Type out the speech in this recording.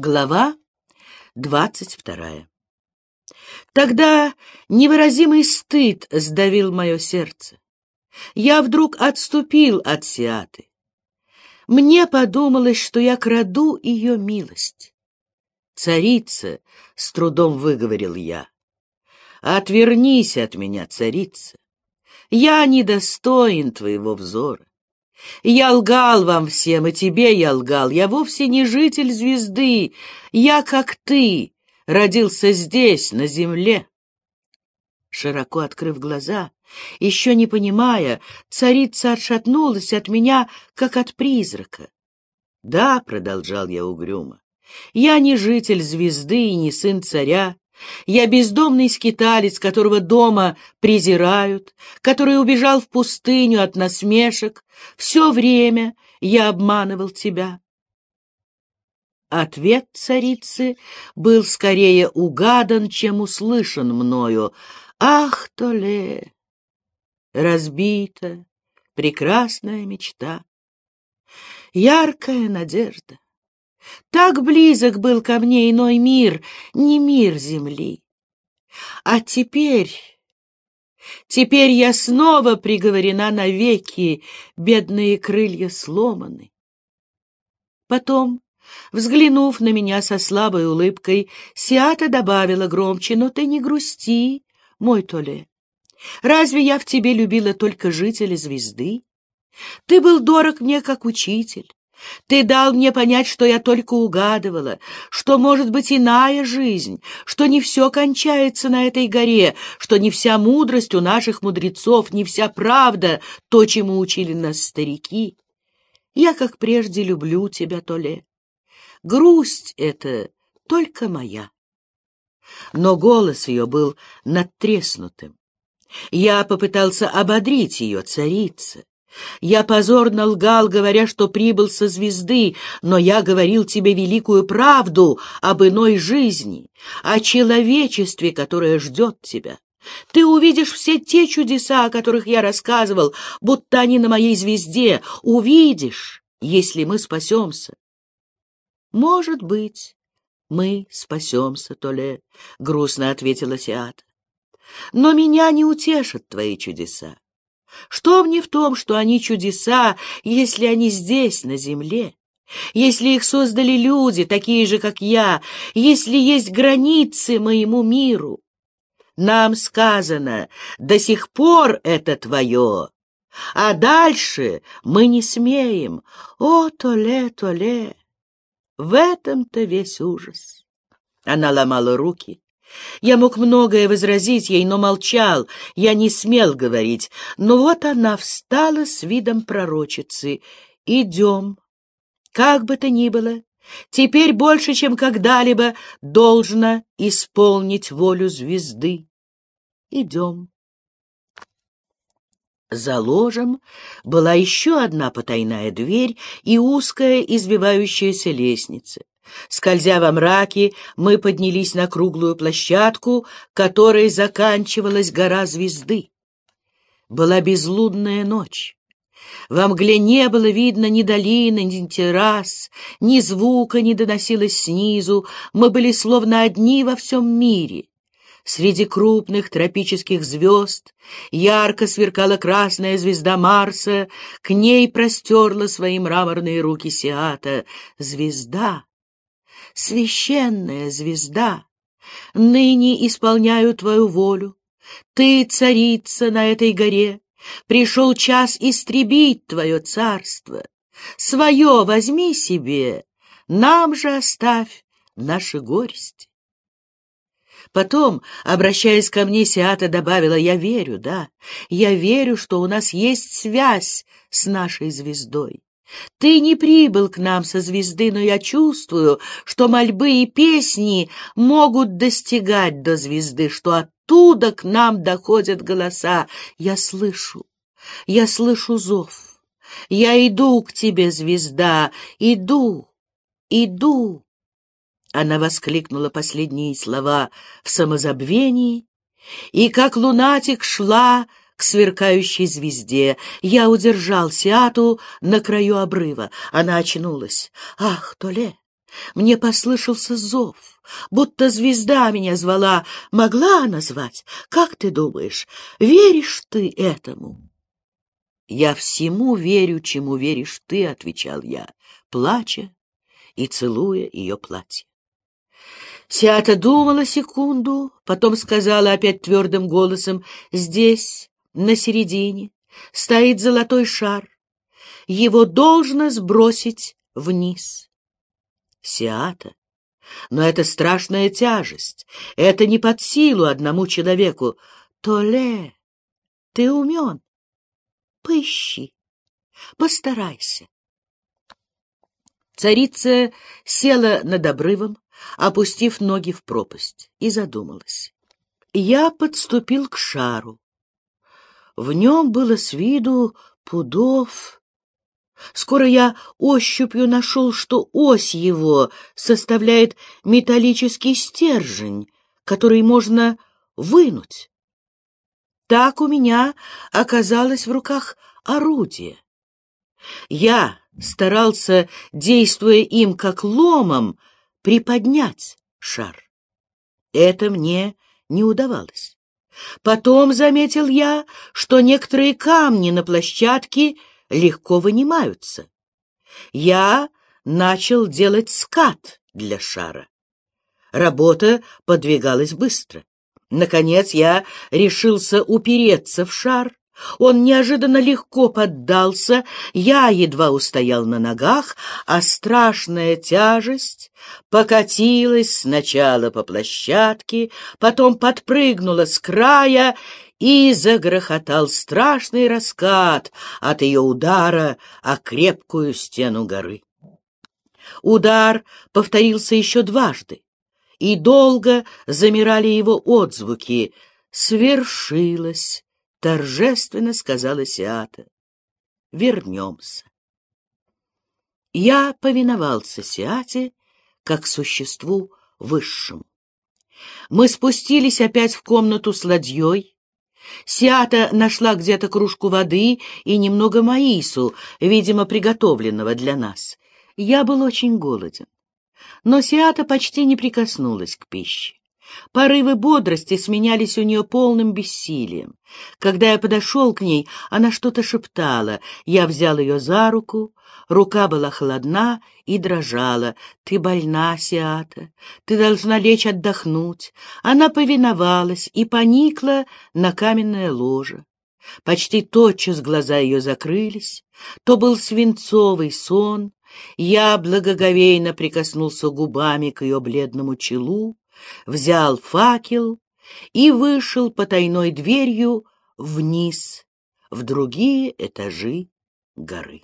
Глава двадцать вторая Тогда невыразимый стыд сдавил мое сердце. Я вдруг отступил от Сиаты. Мне подумалось, что я краду ее милость. «Царица!» — с трудом выговорил я. «Отвернись от меня, царица! Я недостоин твоего взора. Я лгал вам всем, и тебе я лгал. Я вовсе не житель звезды. Я, как ты, родился здесь, на земле. Широко открыв глаза, еще не понимая, царица отшатнулась от меня, как от призрака. «Да», — продолжал я угрюмо, — «я не житель звезды и не сын царя. Я бездомный скиталец, которого дома презирают, который убежал в пустыню от насмешек. Все время я обманывал тебя. Ответ царицы был скорее угадан, чем услышан мною. Ах, Толе! Разбита прекрасная мечта, яркая надежда. Так близок был ко мне иной мир, не мир земли. А теперь... Теперь я снова приговорена навеки, бедные крылья сломаны. Потом, взглянув на меня со слабой улыбкой, Сиата добавила громче, «Но ты не грусти, мой Толе. Разве я в тебе любила только жителя звезды? Ты был дорог мне как учитель. Ты дал мне понять, что я только угадывала, что может быть иная жизнь, что не все кончается на этой горе, что не вся мудрость у наших мудрецов, не вся правда, то, чему учили нас старики. Я, как прежде, люблю тебя, Толе. Грусть это только моя. Но голос ее был надтреснутым. Я попытался ободрить ее, царица. Я позорно лгал, говоря, что прибыл со звезды, но я говорил тебе великую правду об иной жизни, о человечестве, которое ждет тебя. Ты увидишь все те чудеса, о которых я рассказывал, будто они на моей звезде. Увидишь, если мы спасемся. Может быть, мы спасемся, Толе, — грустно ответила Сиата. Но меня не утешат твои чудеса. Что мне в том, что они чудеса, если они здесь, на земле? Если их создали люди, такие же, как я, если есть границы моему миру? Нам сказано, до сих пор это твое, а дальше мы не смеем. О, Толе, Толе! В этом-то весь ужас. Она ломала руки, я мог многое возразить ей, но молчал, я не смел говорить. Но вот она встала с видом пророчицы. «Идем. Как бы то ни было, теперь больше, чем когда-либо, должна исполнить волю звезды. Идем». За ложем была еще одна потайная дверь и узкая извивающаяся лестница. Скользя во мраке, мы поднялись на круглую площадку, которой заканчивалась гора звезды. Была безлунная ночь. Во мгле не было видно ни долины, ни террас, ни звука не доносилось снизу. Мы были словно одни во всем мире. Среди крупных тропических звезд ярко сверкала красная звезда Марса, к ней простерла свои мраморные руки Сиата. Звезда священная звезда, ныне исполняю твою волю. Ты, царица на этой горе, пришел час истребить твое царство. Свое возьми себе, нам же оставь наши горести. Потом, обращаясь ко мне, Сиата добавила, «Я верю, да, я верю, что у нас есть связь с нашей звездой. Ты не прибыл к нам со звезды, но я чувствую, что мольбы и песни могут достигать до звезды, что оттуда к нам доходят голоса. Я слышу, я слышу зов. Я иду к тебе, звезда, иду, иду. Она воскликнула последние слова в самозабвении, и как лунатик шла к сверкающей звезде. Я удержал Сиату на краю обрыва. Она очнулась. «Ах, Толе! Мне послышался зов, будто звезда меня звала. Могла она звать? Как ты думаешь, веришь ты этому? «Я всему верю, чему веришь ты», — отвечал я, плача и целуя ее платье. Сиата думала секунду, потом сказала опять твердым голосом, «Здесь, на середине, стоит золотой шар. Его должно сбросить вниз». Сиата, но это страшная тяжесть, это не под силу одному человеку. Толе, ты умен, поищи, постарайся. Царица села над обрывом, опустив ноги в пропасть, и задумалась. Я подступил к шару. В нем было с виду пудов. Скоро я ощупью нашел, что ось его составляет металлический стержень, который можно вынуть. Так у меня оказалось в руках орудие. Я старался, действуя им как ломом, приподнять шар. Это мне не удавалось. Потом заметил я, что некоторые камни на площадке легко вынимаются. Я начал делать скат для шара. Работа подвигалась быстро. Наконец я решился упереться в шар. Он неожиданно легко поддался, я едва устоял на ногах, а страшная тяжесть покатилась сначала по площадке, потом подпрыгнула с края и загрохотал страшный раскат от ее удара о крепкую стену горы. Удар повторился еще дважды и долго замирали его отзвуки. «Свершилось!» — торжественно сказала Сиата. «Вернемся». Я повиновался Сиате как существу высшему. Мы спустились опять в комнату с ладьей. Сиата нашла где-то кружку воды и немного маису, видимо, приготовленного для нас. Я был очень голоден. Но Сиата почти не прикоснулась к пище. Порывы бодрости сменялись у нее полным бессилием. Когда я подошел к ней, она что-то шептала. Я взял ее за руку. Рука была холодна и дрожала. «Ты больна, Сиата. Ты должна лечь отдохнуть». Она повиновалась и поникла на каменное ложе. Почти тотчас глаза ее закрылись. То был свинцовый сон, я благоговейно прикоснулся губами к ее бледному челу, взял факел и вышел потайной дверью вниз, в другие этажи горы.